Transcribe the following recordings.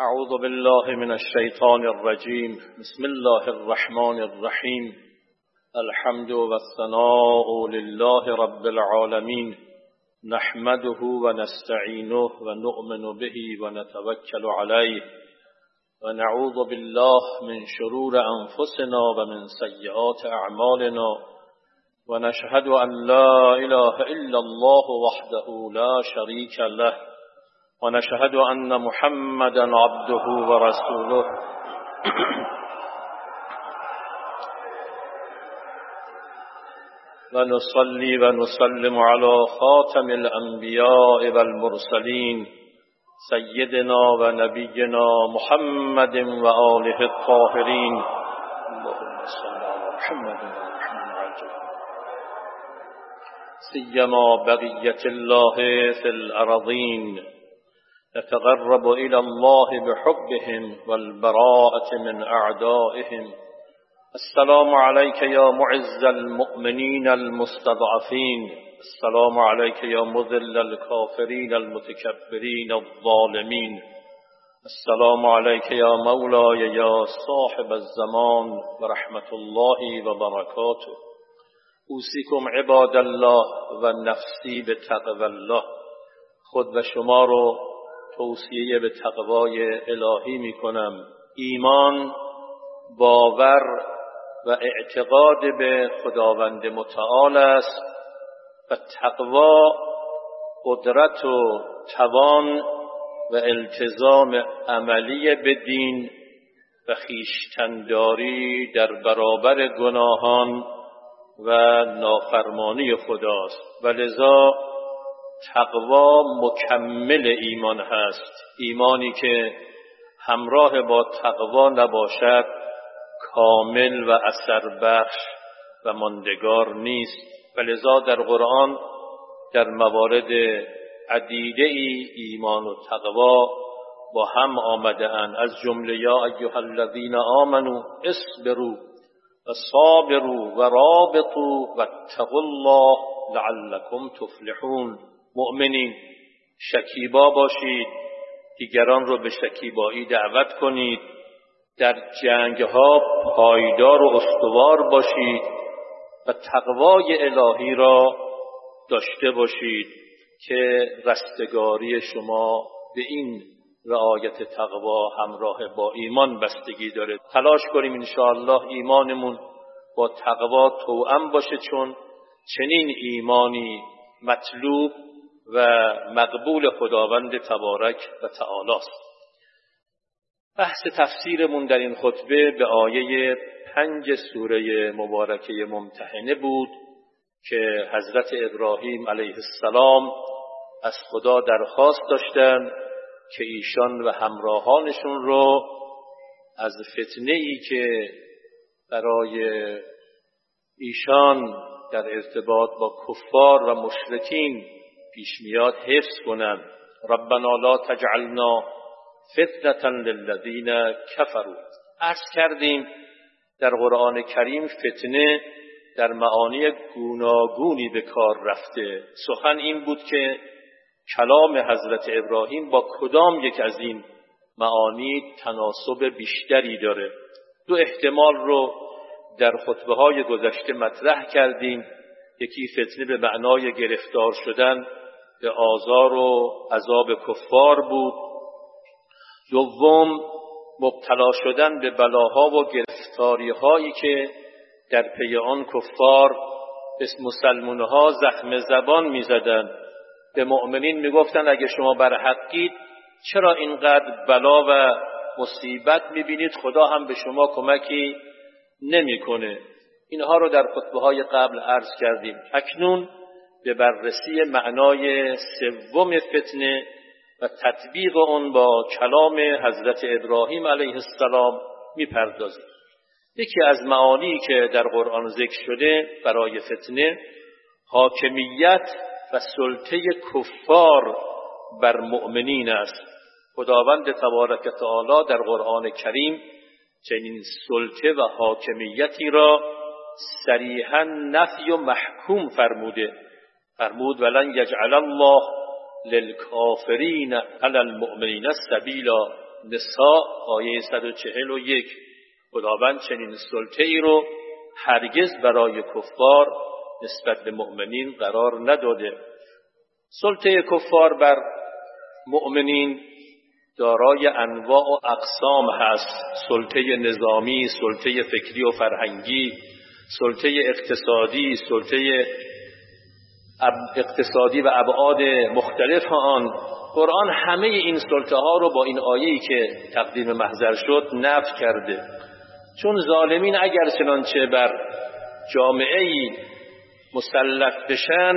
أعوذ بالله من الشيطان الرجيم. بسم الله الرحمن الرحيم. الحمد والثناء لله رب العالمين. نحمده ونستعينه ونؤمن به ونتوكل عليه. ونعوذ بالله من شرور أنفسنا ومن سيئات أعمالنا. ونشهد أن لا إله إلا الله وحده لا شريك له. ونشهد أن محمدا عبده ورسوله. ونصلي ونسلم على خاتم الأنبياء والمرسلين سيدنا ونبينا محمد وآله الطاهرين. اللهم صل على محمد سيما بقية الله في الأرضين نتغرب إلى الله بحبهم والبراءة من أعدائهم. السلام عليك يا معز المؤمنين المستضعفين. السلام عليك يا مذل الكافرين المتكبرين الظالمين. السلام عليك يا مولاي يا صاحب الزمان ورحمة الله وبركاته. أوصيكم عباد الله ونفسي بتقوى الله. خود و شما رو توصیه به تقوای الهی می کنم ایمان باور و اعتقاد به خداوند متعال است و تقوا قدرت و توان و التزام عملی به دین و خیشتنداری در برابر گناهان و نافرمانی خداست. و لذا تقوا مکمل ایمان هست. ایمانی که همراه با تقوا نباشد کامل و اثر بخش و ماندگار نیست. و لذا در قرآن در موارد عدیده ای ایمان و تقوا با هم آمده اند. از جمله یا ایها الذین آمنو اصبروا و صابروا و رابطوا و الله لعلكم تفلحون. مؤمنین شکیبا باشید دیگران رو به شکیبایی دعوت کنید در جنگ ها پایدار و استوار باشید و تقوای الهی را داشته باشید که رستگاری شما به این رعایت تقوا همراه با ایمان بستگی داره. تلاش کنیم انشاءالله ایمانمون با تقوا توأم باشه چون چنین ایمانی مطلوب و مقبول خداوند تبارک و تعالی است. بحث تفسیرمون در این خطبه به آیه پنج سوره مبارکه ممتحنه بود که حضرت ابراهیم علیه السلام از خدا درخواست داشتند که ایشان و همراهانشون رو از فتنه ای که برای ایشان در ارتباط با کفار و مشرکین پیش میاد حفظ کنن. ربنا لا تجعلنا فتنة للذین کفروا. عرض کردیم در قرآن کریم فتنه در معانی گوناگونی به کار رفته. سخن این بود که کلام حضرت ابراهیم با کدام یک از این معانی تناسب بیشتری داره؟ دو احتمال رو در خطبه های گذشته مطرح کردیم. یکی فتنه به معنای گرفتار شدن به آزار و عذاب کفار بود. دوم مبتلا شدن به بلاها و گرفتاری هایی که در پی آن کفار اسم مسلمونها زخم زبان می‌زدند. به مؤمنین می‌گفتند اگه شما بر حقید چرا اینقدر بلا و مصیبت می‌بینید؟ خدا هم به شما کمکی نمی‌کنه. اینها رو در خطبه های قبل عرض کردیم. اکنون به بررسی معنای سوم فتنه و تطبیق آن با کلام حضرت ابراهیم علیه السلام می‌پردازیم. یکی از معانی که در قرآن ذکر شده برای فتنه حاکمیت و سلطه کفار بر مؤمنین است. خداوند تبارک تعالی در قرآن کریم چنین سلطه و حاکمیتی را صریحا نفی و محکوم فرموده. فرمود ولن یجعل الله للکافرین علی المؤمنین سبیلا نساء آیه 141 خداوند چنین سلطه ای رو هرگز برای کفار نسبت به مؤمنین قرار نداده. سلطه کفار بر مؤمنین دارای انواع و اقسام هست. سلطه نظامی سلطه فکری و فرهنگی سلطه اقتصادی سلطه اقتصادی و ابعاد مختلف آن قرآن همه این سلطه ها رو با این آیه‌ای که تقدیم محضر شد نفی کرده. چون ظالمین اگر چنانچه بر جامعه مسلط بشن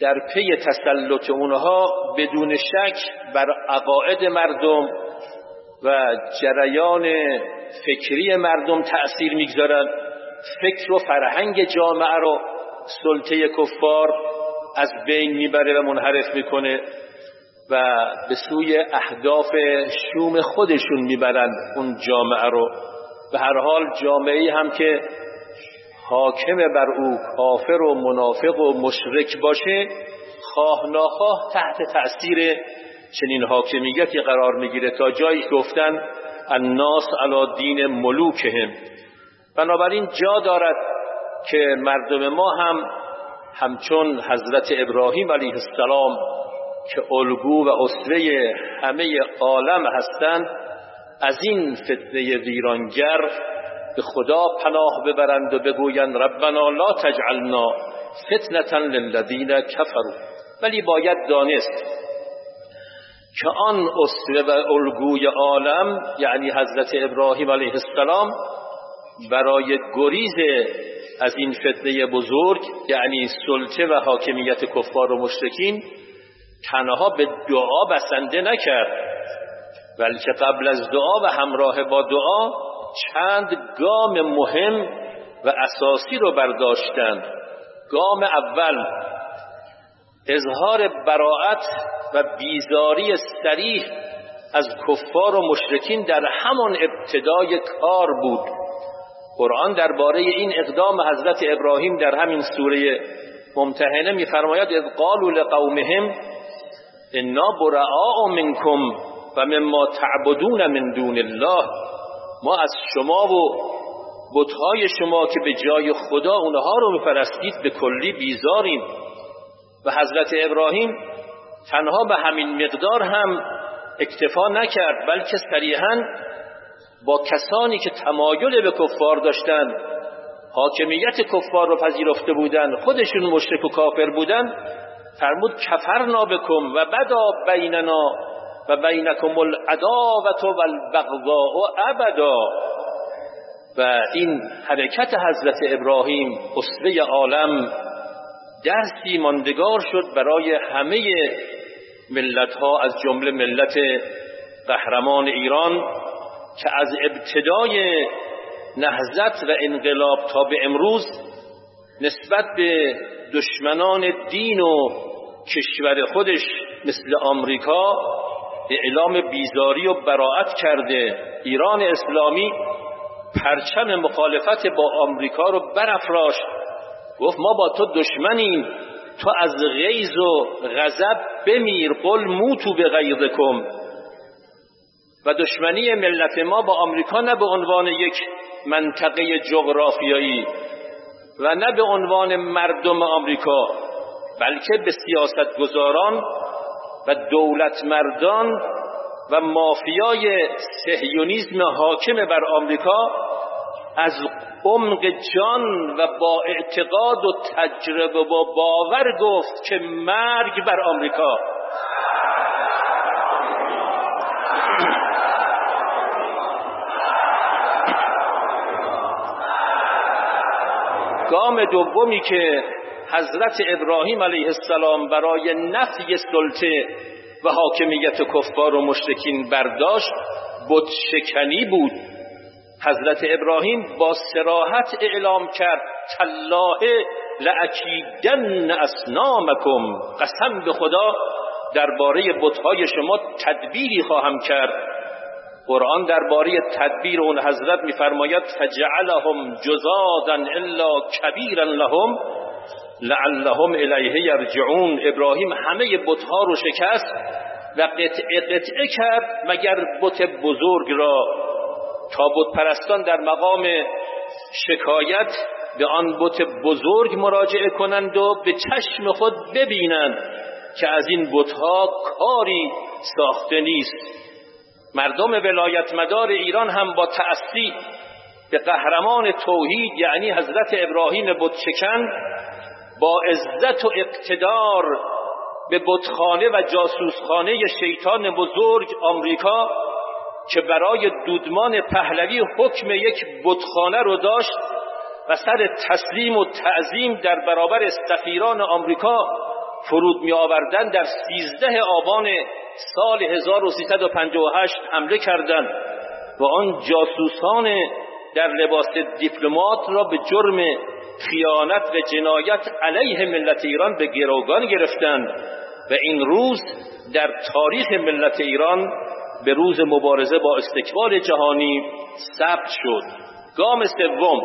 در پی تسلط اونها بدون شک بر عقاید مردم و جریان فکری مردم تأثیر می‌گذارند فکر و فرهنگ جامعه رو سلطه کفار از بین می‌بره و منحرف می‌کنه و به سوی اهداف شوم خودشون می‌برند اون جامعه رو. به هر حال جامعه هم که حاکم بر او کافر و منافق و مشرک باشه خواه ناخواه تحت تأثیر چنین حاکمیتی قرار می‌گیره تا جایی گفتن الناس علا دین ملوکهم. بنابراین جا دارد که مردم ما هم همچون حضرت ابراهیم علیه السلام که الگو و اسوه همه عالم هستند از این فتنه ویرانگر به خدا پناه ببرند و بگویند ربنا لا تجعلنا فتنة للذین کفروا. ولی باید دانست که آن اسوه و الگوی عالم یعنی حضرت ابراهیم علیه السلام برای گریز از این فتنه بزرگ یعنی سلطه و حاکمیت کفار و مشرکین تنها به دعا بسنده نکرد. بلکه قبل از دعا و همراه با دعا چند گام مهم و اساسی رو برداشتند. گام اول اظهار براعت و بیزاری سریح از کفار و مشرکین در همان ابتدای کار بود. قرآن درباره این اقدام حضرت ابراهیم در همین سوره ممتحنه میفرماید اذ قالوا لقومهم انا براء منکم و مما تعبدون من دون الله. ما از شما و بتهای شما که به جای خدا اونها رو میپرستید به کلی بیزاریم. و حضرت ابراهیم تنها به همین مقدار هم اکتفا نکرد بلکه صریحا با کسانی که تمایل به کفار داشتند حاکمیت کفار رو پذیرفته بودند خودشون مشرک و کافر بودند فرمود کفرنا بکم و بدا بیننا و بینکم العداوت و البغضاء ابدا. و این حرکت حضرت ابراهیم اسوه عالم درسی ماندگار شد برای همه ملت ها از جمله ملت قهرمان ایران. که از ابتدای نهزت و انقلاب تا به امروز نسبت به دشمنان دین و کشور خودش مثل آمریکا اعلام بیزاری و براعت کرده ایران اسلامی پرچم مخالفت با آمریکا رو برافراشت. گفت ما با تو دشمنیم تو از غیظ و غضب بمیر قل موتو به غیظکم و دشمنی ملت ما با آمریکا نه به عنوان یک منطقه جغرافیایی و نه به عنوان مردم آمریکا بلکه به سیاستگزاران و دولت مردان و مافیای سهیونیزم حاکم بر آمریکا از عمق جان و با اعتقاد و تجربه و باور گفت که مرگ بر آمریکا. گام دومی که حضرت ابراهیم علیه السلام برای نفی سلطه و حاکمیت کفار و مشرکین برداشت بت شکنی بود. حضرت ابراهیم با سراحت اعلام کرد تالله لاکیدن اسنامکم قسم به خدا درباره بتهای شما تدبیری خواهم کرد. قرآن درباره تدبیر اون حضرت میفرماید فجعلهم جزادا الا کبیرا لهم لعلهم الیه یرجعون. ابراهیم همه بتها رو شکست و قطعه قطعه کرد مگر بت بزرگ را تا بت پرستان در مقام شکایت به آن بت بزرگ مراجعه کنند و به چشم خود ببینند که از این بتها کاری ساخته نیست. مردم ولایت مدار ایران هم با تأثیر به قهرمان توحید یعنی حضرت ابراهیم بتشکن با عزت و اقتدار به بتخانه و جاسوسخانه شیطان بزرگ آمریکا که برای دودمان پهلوی حکم یک بتخانه رو داشت و سر تسلیم و تعظیم در برابر سفیران آمریکا فرود می آوردن در سیزده آبان سال 1358 حمله کردند و آن جاسوسان در لباس دیپلمات را به جرم خیانت و جنایت علیه ملت ایران به گروگان گرفتند و این روز در تاریخ ملت ایران به روز مبارزه با استکبار جهانی ثبت شد. گام سوم.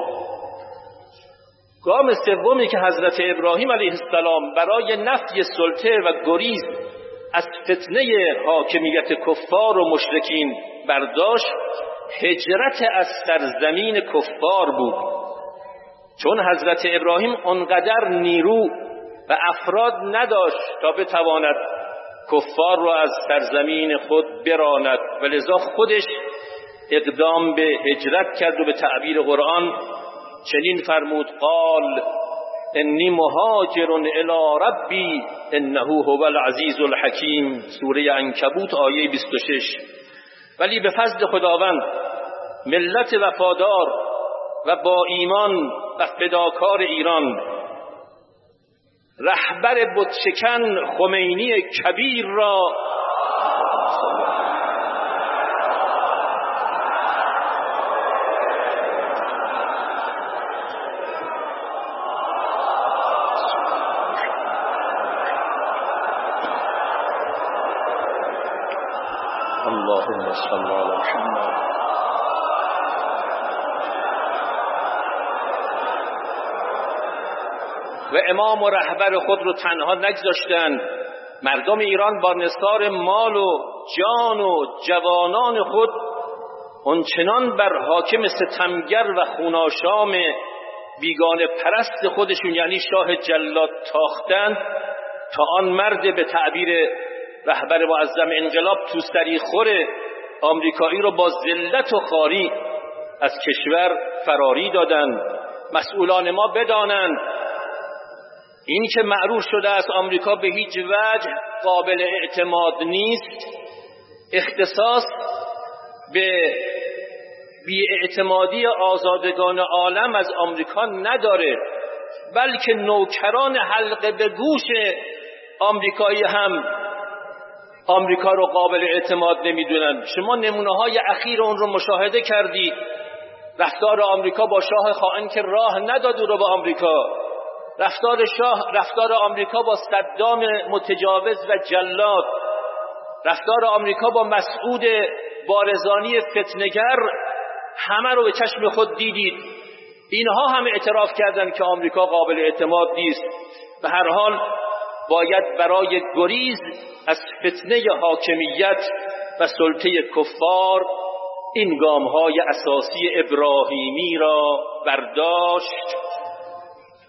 گام سومی که حضرت ابراهیم علیه السلام برای نفی سلطه و گریز از فتنه حاکمیت کفار و مشرکین برداشت هجرت از سرزمین کفار بود. چون حضرت ابراهیم انقدر نیرو و افراد نداشت تا بتواند کفار را از سرزمین خود براند و لذا خودش اقدام به هجرت کرد و به تعبیر قرآن چنین فرمود قال انی مهاجر الی ربی انه هو العزیز الحکیم سوره انکبوت آیه 26 ولی به فضل خداوند ملت وفادار و با ایمان و فداکار ایران رهبر بتشکن خمینی کبیر را اللهم صل على محمد. و امام و رهبر خود رو تنها نگذاشتند مردم ایران با نثار مال و جان و جوانان خود اونچنان بر حاکم ستمگر و خوناشام بیگانه پرست خودشون یعنی شاه جلاد تاختند تا آن مرد به تعبیر رهبر معظم انقلاب توستری خور آمریکایی رو با ذلت و خاری از کشور فراری دادند مسئولان ما بدانند. این که معروف شده است آمریکا به هیچ وجه قابل اعتماد نیست. اختصاص به اعتمادی آزادگان عالم از آمریکا نداره بلکه نوکران حلقه به گوش آمریکایی هم آمریکا رو قابل اعتماد نمی‌دونن. شما نمونه های اخیر اون رو مشاهده کردید رفتار آمریکا با شاه خائن که راه نداد رو به آمریکا. رفتار شاه رفتار آمریکا با صدام متجاوز و جلاد. رفتار آمریکا با مسعود بارزانی فتنگر همه رو به چشم خود دیدید. اینها هم اعتراف کردند که آمریکا قابل اعتماد نیست. به هر حال باید برای گریز از فتنه حاکمیت و سلطه کفار این گام های اساسی ابراهیمی را برداشت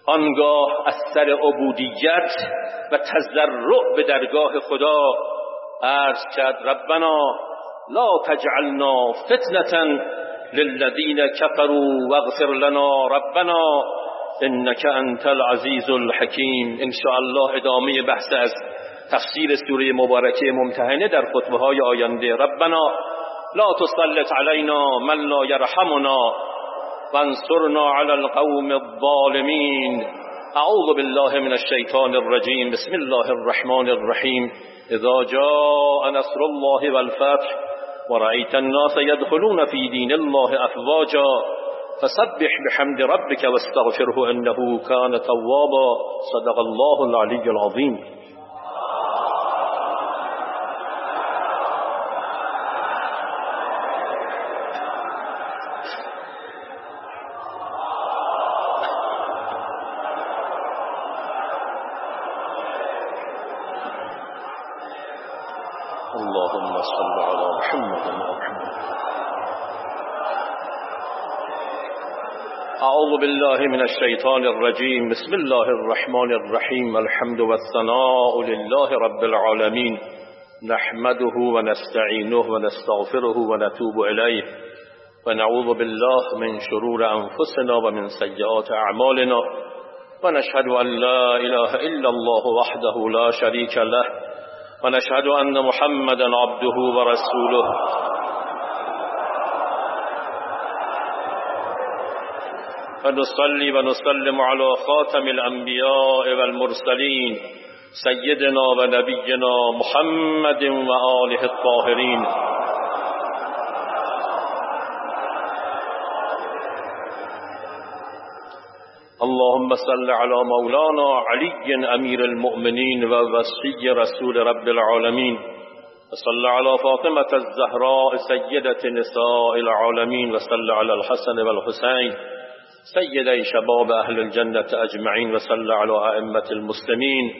آنگاه از سر عبودیت و تزرع به درگاه خدا عرض کرد ربنا لا تجعلنا فتنة للذین كفروا واغفر لنا ربنا انك انت العزیز الحکیم ان الله ادامه بحث از تفسیر سوره مبارکه ممتحنه در خطبه های آینده. ربنا لا تسلط علينا من لا يرحمنا وانصرنا على القوم الظالمين. اعوذ بالله من الشيطان الرجيم. بسم الله الرحمن الرحيم. اذا جاء نصر الله والفتح ورأيت الناس يدخلون في دين الله أفواجا فسبح بحمد ربك واستغفره إنه كان توابا. صدق الله العلي العظيم. اللهم صل على محمد أعوذ بالله من الشيطان الرجيم. بسم الله الرحمن الرحيم. الحمد والثناء لله رب العالمين. نحمده ونستعينه ونستغفره ونتوب إليه. ونعوذ بالله من شرور أنفسنا ومن سيئات أعمالنا. ونشهد أن لا إله إلا الله وحده لا شريك له. ونشهد أن محمدا عبده ورسوله. ونصلي ونسلم على خاتم الأنبياء والمرسلين سيدنا ونبينا محمد وآله الطاهرين. اللهم صل على مولانا علي أمير المؤمنين ووصي رسول رب العالمين. وصل على فاطمة الزهراء سيدة نساء العالمين. وصل على الحسن والحسين. سيدي شباب أهل الجنة أجمعين وصل على أئمة المسلمين.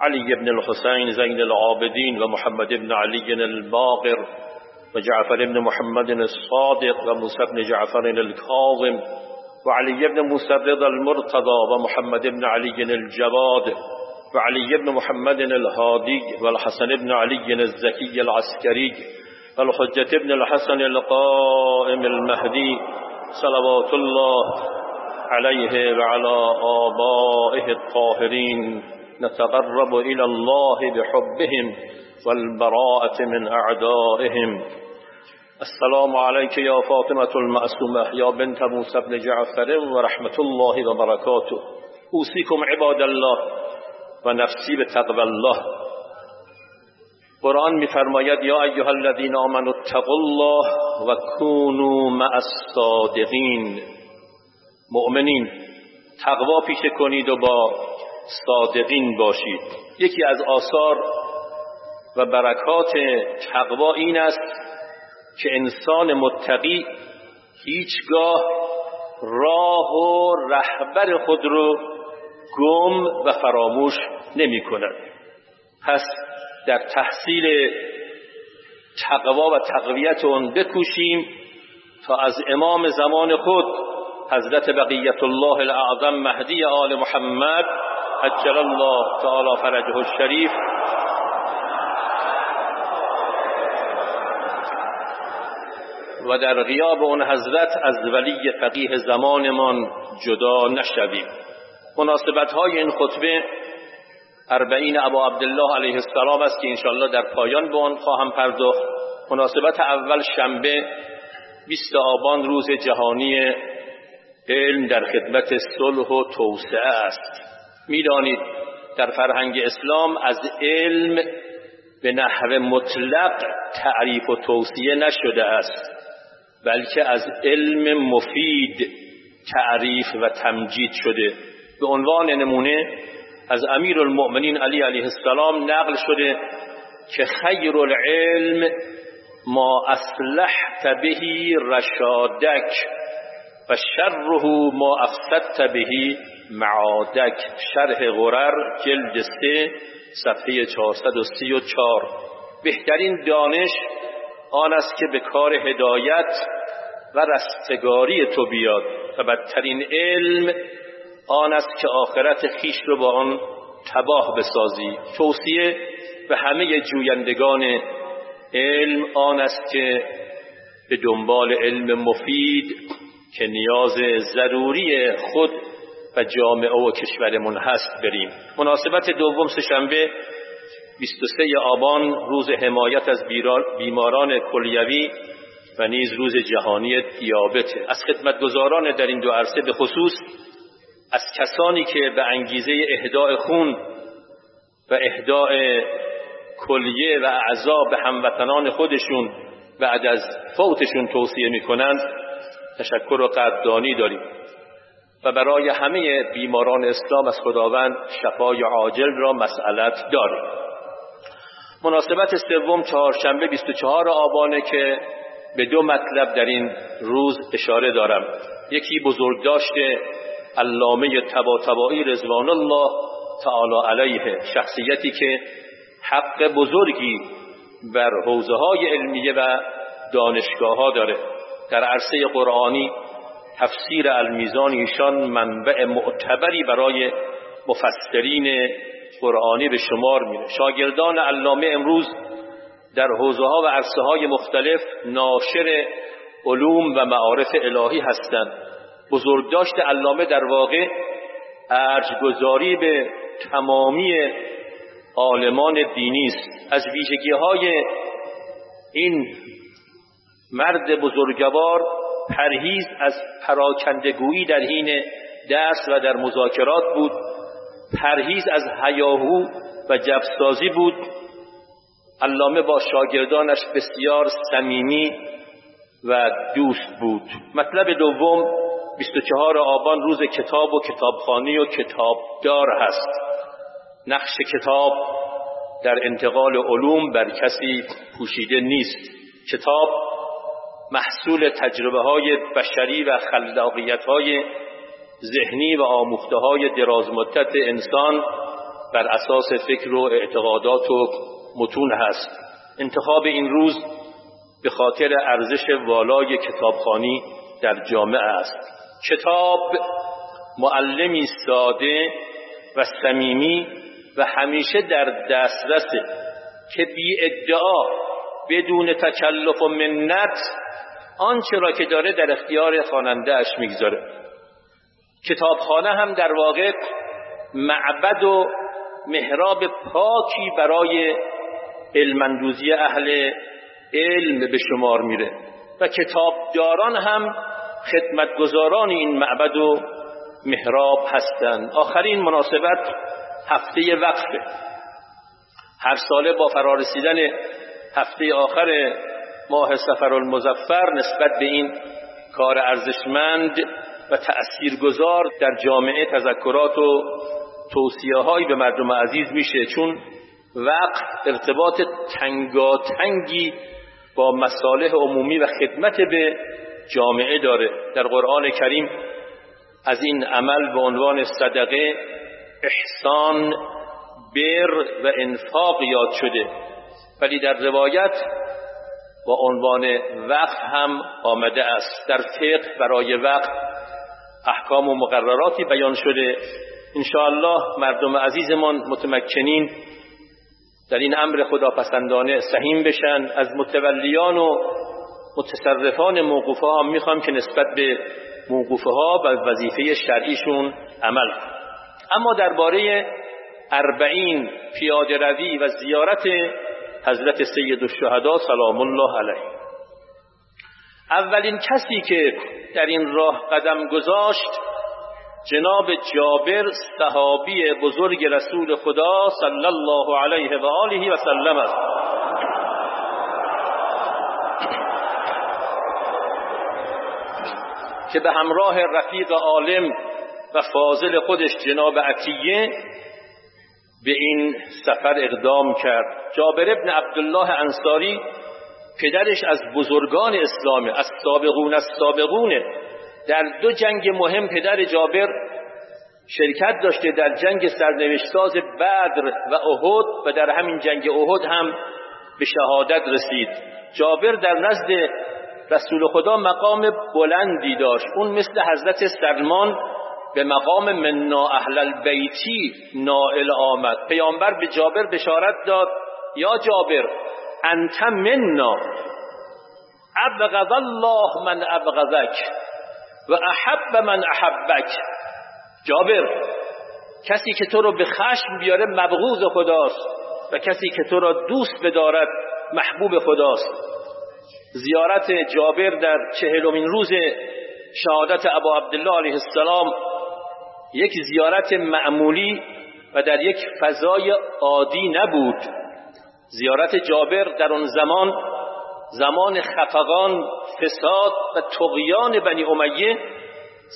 علي بن الحسين زين العابدين ومحمد بن علي الباقر وجعفر بن محمد الصادق وموسى بن جعفر الكاظم وعلي بن موسى رضا المرتضى ومحمد بن علي الجواد وعلي بن محمد الهادي والحسن بن علي الزكي العسكري والحجة بن الحسن القائم المهدي صلوات الله عليه وعلى آبائه الطاهرين. نتقرب إلى الله بحبهم والبراءة من أعدائهم. السلام عليك يا فاطمة المعصومة يا بنت موسى بن جعفر ورحمة الله وبركاته. أوصيكم عباد الله ونفسي بتقوى الله. قرآن میفرماید یا ایها الذین آمنوا اتقوا الله و کونوا مع الصادقین. مؤمنین تقوا پیشه کنید و با صادقین باشید. یکی از آثار و برکات تقوا این است که انسان متقی هیچگاه راه و رهبر خود رو گم و فراموش نمی کند پس در تحصیل تقوا و تقویت اون بکوشیم تا از امام زمان خود حضرت بقیت الله الاعظم مهدی آل محمد عجل الله تعالی فرجه الشریف. و در غیاب اون حضرت از ولی فقیه زمانمان جدا نشویم. مناسبت های این خطبه اربعین ابا عبدالله علیه السلام است که انشاءالله در پایان به آن خواهم پرداخت. مناسبت اول شنبه 20 آبان روز جهانی علم در خدمت صلح و توسعه است. می‌دانید در فرهنگ اسلام از علم به نحو مطلق تعریف و توصیه نشده است بلکه از علم مفید تعریف و تمجید شده. به عنوان نمونه از امیر المؤمنین علی علیه السلام نقل شده که خیر العلم ما اصلحت بهی رشادک و شره ما افسدت بهی معادک. شرح غرر جلد سه صفحه 434 بهترین دانش آن است که به کار هدایت و رستگاری تو بیاد و بدترین علم آن است که آخرت خیش رو با آن تباه بسازی. توصیه به همه جویندگان علم آن است که به دنبال علم مفید که نیاز ضروری خود و جامعه و کشورمون هست بریم. مناسبت دوم سهشنبه 23 آبان روز حمایت از بیماران کلیوی و نیز روز جهانی دیابت. از خدمتگزاران در این دو عرصه به خصوص از کسانی که به انگیزه اهداع خون و اهداع کلیه و اعضا به هموطنان خودشون بعد از فوتشون توصیه می‌کنند تشکر و قدردانی داریم. و برای همه بیماران اسلام از خداوند شفای عاجل را مسئلت داریم. مناسبت سوم چهارشنبه 24 آبانه که به دو مطلب در این روز اشاره دارم. یکی بزرگ داشته علامه تبا رضوان الله تعالی علیه شخصیتی که حق بزرگی بر حوزه های علمیه و دانشگاه ها داره. در عرصه قرآنی تفسیر المیزان ایشان منبع معتبری برای مفسرین قرآنی به شمار میره. شاگردان علامه امروز در حوزه ها و عرصه های مختلف ناشر علوم و معارف الهی هستند. بزرگداشت علامه در واقع ارجگذاری به تمامی عالمان دینی است. از ویژگی های این مرد بزرگوار پرهیز از پراکندگویی در حین درس و در مذاکرات بود. پرهیز از هیاهو و جبسازی بود. علامه با شاگردانش بسیار صمیمی و دوست بود. مطلب دوم 24 آبان روز کتاب و کتابخانی و کتابدار هست. نقش کتاب در انتقال علوم بر کسی پوشیده نیست. کتاب محصول تجربه های بشری و خلاقیت های ذهنی و آموخته های درازمدت انسان بر اساس فکر و اعتقادات و متون هست. انتخاب این روز به خاطر ارزش والای کتابخانی در جامعه است. کتاب معلمی ساده و صمیمی و همیشه در دسترسه که بی ادعا بدون تکلف و منت آنچه را که داره در اختیار خواننده اش می‌گذاره. کتابخانه هم در واقع معبد و محراب پاکی برای علمندوزی اهل علم به شمار میره و کتابداران هم خدمتگزاران این معبد و محراب هستند. آخرین مناسبت هفته وقفه. هر ساله با فرارسیدن هفته آخر ماه سفر المزفر نسبت به این کار ارزشمند و تأثیرگذار در جامعه تذکرات و توصیه به مردم عزیز میشه. چون وقت ارتباط تنگاتنگی با مصالح عمومی و خدمت به جامعه داره. در قرآن کریم از این عمل به عنوان صدقه احسان بر و انفاق یاد شده. ولی در روایت با عنوان وقت هم آمده است. در فقه برای وقت احکام و مقرراتی بیان شده. انشاءالله مردم عزیزمان متمکنین در این امر خداپسندانه سهیم بشن. از متولیان و متصرفان موقوفه ها می‌خوام که نسبت به موقوفه ها و وظیفه شرعیشون عمل اما درباره اربعین پیاده روی و زیارت حضرت سید الشهدا سلام الله علیه. اولین کسی که در این راه قدم گذاشت جناب جابر صحابی بزرگ رسول خدا صلی الله علیه و آله و سلم است. که به همراه رفیق عالم و فاضل خودش جناب عطیه به این سفر اقدام کرد. جابر ابن عبدالله انصاری پدرش از بزرگان اسلامه از سابقون از سابقونه در دو جنگ مهم پدر جابر شرکت داشته در جنگ سرنوشتساز بدر و احد و در همین جنگ احد هم به شهادت رسید. جابر در نزد رسول خدا مقام بلندی داشت. اون مثل حضرت سلمان به مقام منا اهل البیتی نائل آمد. پیامبر به جابر بشارت داد یا جابر انت منا ابغض الله من ابغضک و احب من احبک. جابر کسی که تو رو به خشم بیاره مبغوض خداست و کسی که تو را دوست بدارد محبوب خداست. زیارت جابر در چهلمین روز شهادت ابا عبدالله علیه السلام یک زیارت معمولی و در یک فضای عادی نبود. زیارت جابر در اون زمان زمان خفقان فساد و تقیان بنی امیه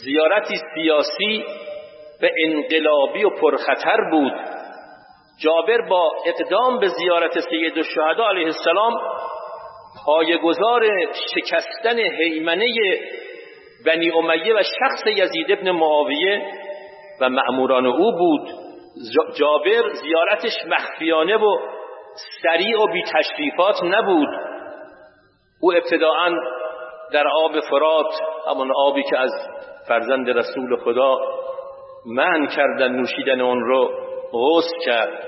زیارتی سیاسی و انقلابی و پرخطر بود. جابر با اقدام به زیارت سید الشهدا علیه السلام پایگزار شکستن حیمنه بنی امیه و شخص یزید ابن معاویه و مأموران او بود. جابر زیارتش مخفیانه و سریع و بی تشریفات نبود. او ابتداعا در آب فرات همون آبی که از فرزند رسول خدا من کردن نوشیدن اون رو غسل کرد.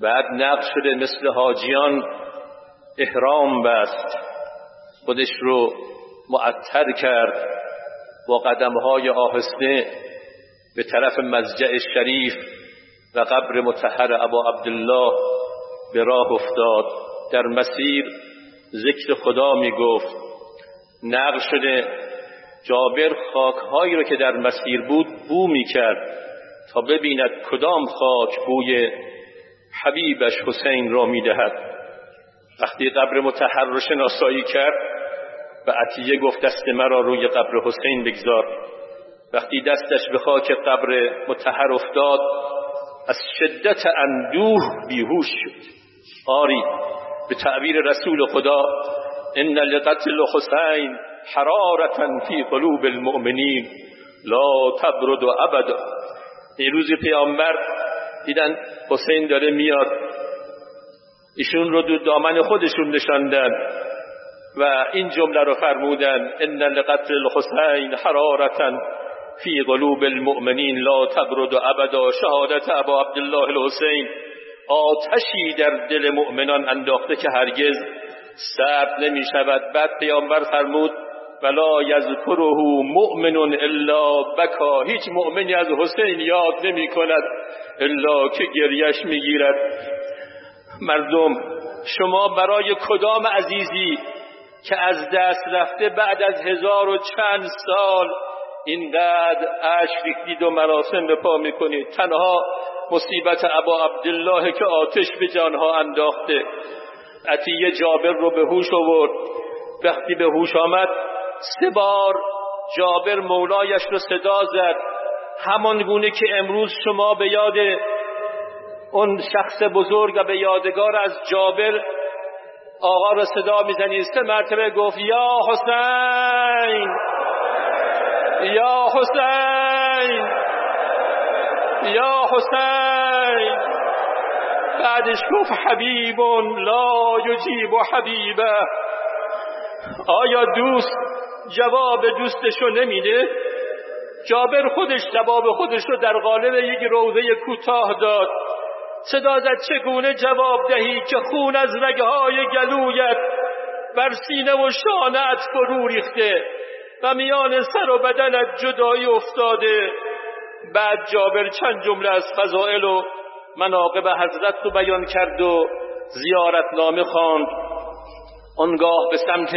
بعد نقش شده مثل حاجیان احرام بست خودش رو معطر کرد با قدمهای آهسته به طرف مزجع شریف و قبر متحر ابا عبدالله به راه افتاد. در مسیر ذکر خدا می گفت نقل شده جابر خاکهایی رو که در مسیر بود بو می کرد تا ببیند کدام خاک بوی حبیبش حسین را می دهد وقتی قبر متحر رو شناسایی کرد و عطیه گفت دست مرا روی قبر حسین بگذار. وقتی دستش به خاک قبر متحر افتاد از شدت اندوه بیهوش شد. آری به تعبیر رسول خدا ان لقتل حسین حرارتا فی قلوب المؤمنین لا تبرد ابدا. این روز پیامبر دیدن حسین داره میاد ایشون رو دو دامن خودشون نشاندن و این جمله رو فرمودن ان لقتل الحسین حرارتا فی قلوب المؤمنین لا تبرد ابدا. شهادت ابا عبدالله الحسین آتشی در دل مؤمنان انداخته که هرگز سرد نمی شود. بعد پیامبر فرمود ولا یذکره مؤمن الا بکا. هیچ مؤمنی از حسین یاد نمی کند الا که گریش می گیرد. مردم شما برای کدام عزیزی که از دست رفته بعد از هزار و چند سال اینقدر عشق ریختید و مراسم به پا می‌کنید؟ تنها مصیبت ابا عبدالله که آتش به جانها انداخته. عطیه جابر رو به هوش آورد. وقتی به هوش آمد سه بار جابر مولایش رو صدا زد. همان گونه که امروز شما به یاد اون شخص بزرگ و به یادگار از جابر آقا رو صدا می‌زنید سه مرتبه گفت یا حسین! یا حسین! یا حسین! بعدش گفت حبیب لا یجیب حبیبه. آیا دوست جواب دوستشو نمیده؟ جابر خودش جواب خودش رو در قالب یک روزه کوتاه داد. صدا زد چگونه جواب دهی که خون از رگهای گلویت بر سینه و شانت فرو ریخته و میان سر و بدنت جدایی افتاده؟ بعد جابر چند جمله از فضائل و مناقب حضرت رو بیان کرد و زیارت نامه خواند. آنگاه به سمت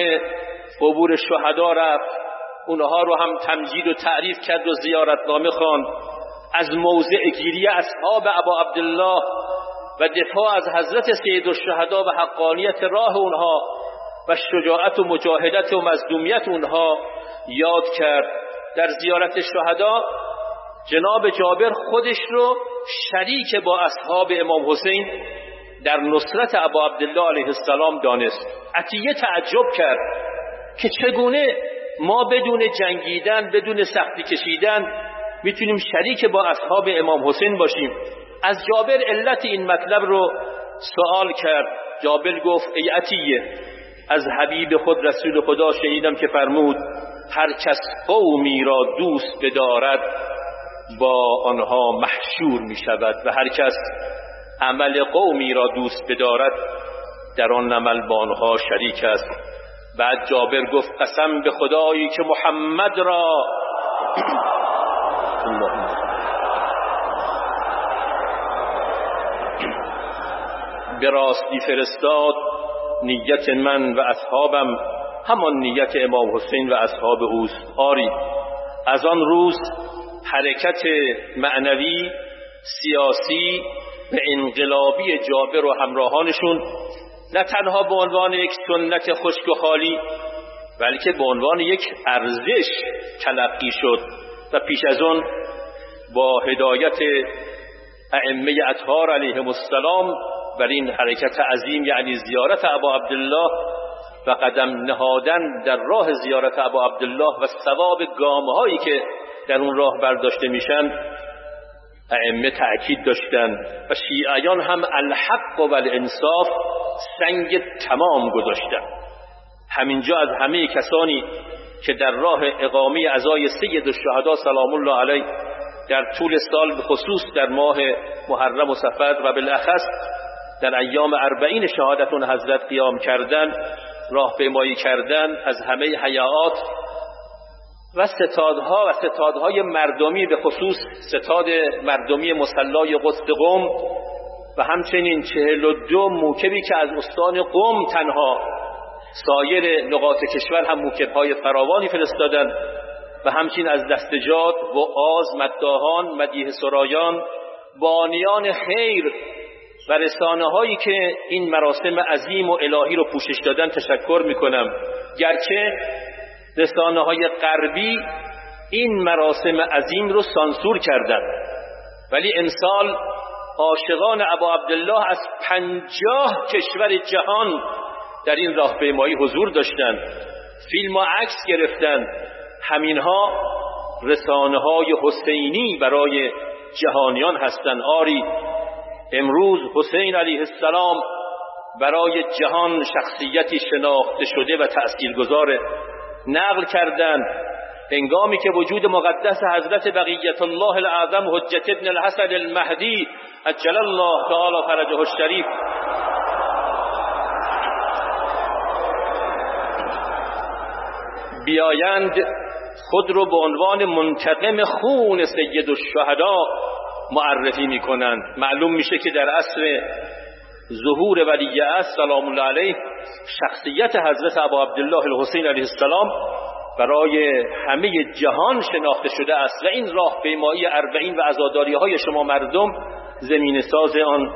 قبور شهدا رفت. اونها رو هم تمجید و تعریف کرد و زیارت نامه خواند. از موضع گیری اصحاب ابا عبدالله و دفاع از حضرت سید الشهدا و حقانیت راه اونها و شجاعت و مجاهدت و مظلومیت اونها یاد کرد. در زیارت شهدا جناب جابر خودش رو شریک با اصحاب امام حسین در نصرت ابا عبدالله علیه السلام دانست. عطیه تعجب کرد که چگونه ما بدون جنگیدن بدون سختی کشیدن می‌تونیم شریک با اصحاب امام حسین باشیم. از جابر علت این مطلب رو سوال کرد. جابر گفت ای عطیه از حبیب خود رسول خدا شنیدم که فرمود هر کس قومی را دوست بدارد با آنها محشور می شود و هر کس عمل قومی را دوست بدارد در آن عمل با آنها شریک است. بعد جابر گفت قسم به خدایی که محمد را به راستی فرستاد نیت من و اصحابم همان نیت امام حسین و اصحاب اوست. آری از آن روز حرکت معنوی سیاسی و انقلابی جابر و همراهانشون نه تنها به عنوان یک سنت خشک و خالی بلکه به عنوان یک ارزش تلقی شد. و پیش از اون با هدایت ائمه اطهار علیهم السلام بر این حرکت عظیم یعنی زیارت ابا عبدالله و قدم نهادن در راه زیارت ابا عبدالله و ثواب گامهایی که در اون راه برداشته میشن ائمه تأکید داشتند و شیعیان هم الحق و الانصاف سنگ تمام گذاشتند همینجا از همه کسانی که در راه اقامه ازای سید الشهدا سلام الله علیه در طول سال به خصوص در ماه محرم و سفر و بالاخص در ایام اربعین شهادتون حضرت قیام کردن راه پیمایی کردن از همه حیات و ستادها و ستادهای مردمی به خصوص ستاد مردمی مسلای قدس قم و همچنین چهل و دو موکبی که از استان قم تنها سایر نقاط کشور هم موکبهای فراوانی فرستادن و همچنین از دستجات و آز مداهان مدیه سرایان بانیان خیر و رسانه هایی که این مراسم عظیم و الهی رو پوشش دادن تشکر می‌کنم. گرچه رسانه های غربی این مراسم عظیم رو سانسور کردن ولی امسال عاشقان ابا عبدالله از پنجاه کشور جهان در این راهپیمایی حضور داشتند فیلم و عکس گرفتن. همینها رسانه های حسینی برای جهانیان هستند آری امروز حسین علیه السلام برای جهان شخصیتی شناخته شده و تأثیرگذار نقل کردند هنگامی که وجود مقدس حضرت بقیت الله الاعظم حجت ابن الحسن المهدی اجل الله تعالی فرجه الشریف بیایند خود رو به عنوان منتقم خون سید الشهدا معرفی می‌کنند. معلوم میشه که در اصل ظهور ولی است سلام الله علیه شخصیت حضرت ابا عبدالله الحسین علیه السلام برای همه جهان شناخته شده است و این راه پیمایی اربعین و ازاداری های شما مردم زمین ساز آن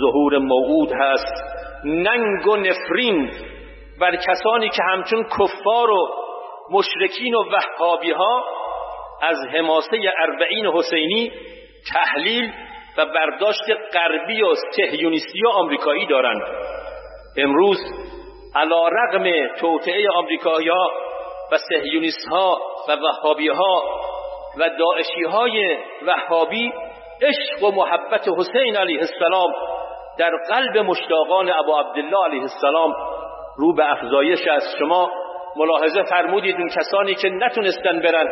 ظهور موعود هست. ننگ و نفرین بر کسانی که همچون کفار و مشرکین و وحابی ها از حماسه اربعین حسینی تحلیل و برداشت غربی و سهیونیستی و آمریکایی دارند. امروز علا رغم توطعه آمریکایی ها و سهیونیست ها و وحابی ها و داعشی های وحابی عشق و محبت حسین علیه السلام در قلب مشتاقان ابا عبدالله علیه السلام رو به افزایش است. شما ملاحظه فرمودید اون کسانی که نتونستن برن.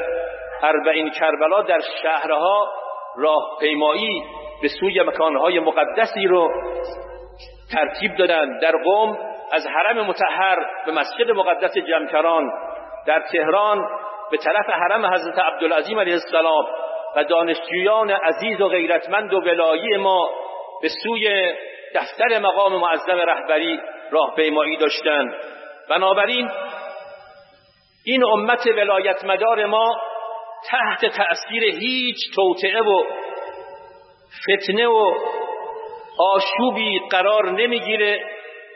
اربعین کربلا در شهرها راه پیمایی به سوی مکانهای مقدسی رو ترتیب دادن. در قوم از حرم متحر به مسجد مقدس جمکران در تهران به طرف حرم حضرت عبدالعظیم علیه السلام و دانشجویان عزیز و غیرتمند و ولایی ما به سوی دفتر مقام معظم رهبری راه پیمایی داشتند بنابراین این امت ولایت مدار ما تحت تأثیر هیچ توطعه و فتنه و آشوبی قرار نمی‌گیره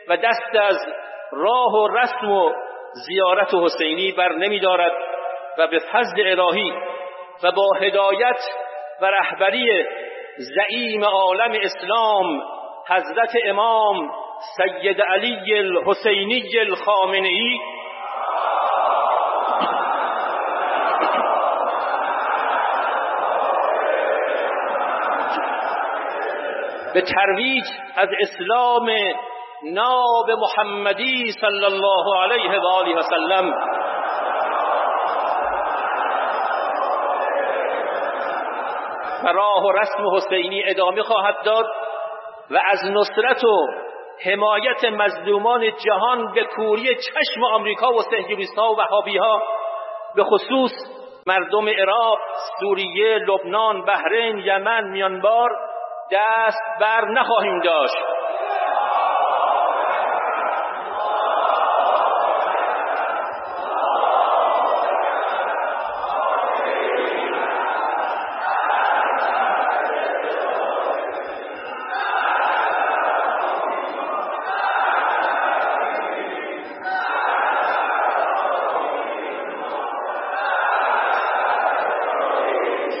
و دست از راه و رسم و زیارت حسینی بر نمیدارد و به فضل الهی و با هدایت و رهبری زعیم عالم اسلام حضرت امام سید علی الحسینی الخامنهی به ترویج از اسلام ناب محمدی صلی الله علیه و آله و سلم. و راه و رسم حسینی ادامه خواهد داد و از نصرت و حمایت مظلومان جهان به کوری چشم آمریکا و سهیونیست و وهابی ها به خصوص مردم عراق، سوریه، لبنان، بحرین، یمن، میانبار دست بر نخواهیم داشت.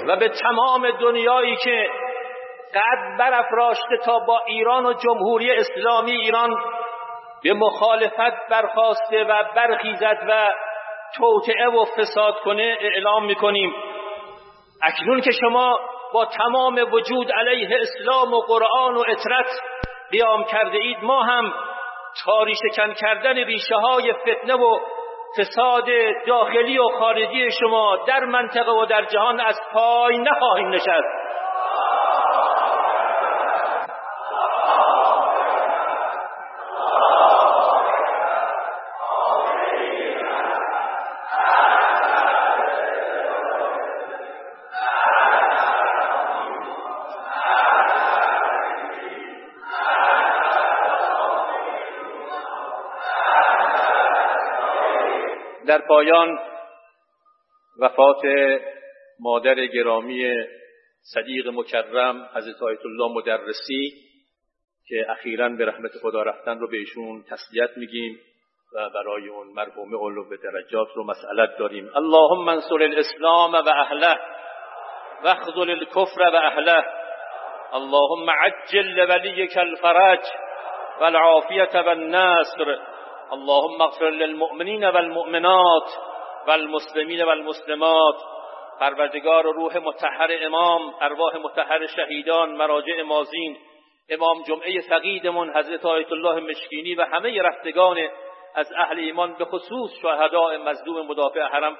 و به تمام دنیایی که قد برافراشته تا با ایران و جمهوری اسلامی ایران به مخالفت برخواسته و برخیزد و توطعه و فساد کنه اعلام می‌کنیم. اکنون که شما با تمام وجود علیه اسلام و قرآن و اطرت قیام کرده اید ما هم تاریش کن کردن ریشه های فتنه و فساد داخلی و خارجی شما در منطقه و در جهان از پای نخواهیم نشست. در پایان وفات مادر گرامی صدیق مکرم حضرت آیت الله مدرسی که اخیرا به رحمت خدا رفتن رو بهشون تسلیت میگیم و برای اون مرحوم علو به درجات رو مسئلت داریم. اللهم انصر الاسلام و اهله و خذل الكفر و اهله. اللهم عجل لولیک الفرج والعافیت والنصر اللهم اغفر للمؤمنین والمؤمنات والمسلمین والمسلمات پروردگار روح متحر امام ارواح متحر شهیدان مراجع مازین امام جمعه فقیدمون حضرت آیت الله مشکینی و همه رفتگان از اهل ایمان به خصوص شهداء مظلوم مدافع حرم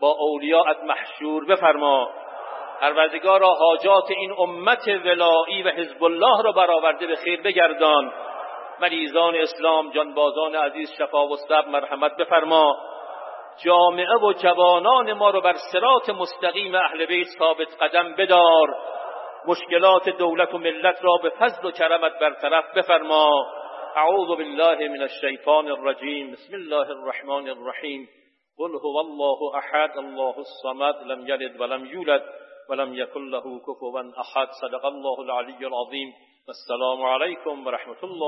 با اولیاءت محشور بفرما. پروردگارا حاجات این امت ولایی و حزب الله را برآورده به خیر بگردان. مریضان اسلام جانبازان عزیز شفا و صبر مرحمت بفرما. جامعه و جوانان ما رو بر سرات مستقیم اهل بیت ثابت قدم بدار. مشکلات دولت و ملت را به فضل و کرمت برطرف بفرما. اعوذ بالله من الشیطان الرجیم. بسم الله الرحمن الرحیم. قل هو الله احد الله الصمد لم یلد ولم یولد ولم یکن له كفوا احد. صدق الله العلی العظیم. والسلام علیکم ورحمة الله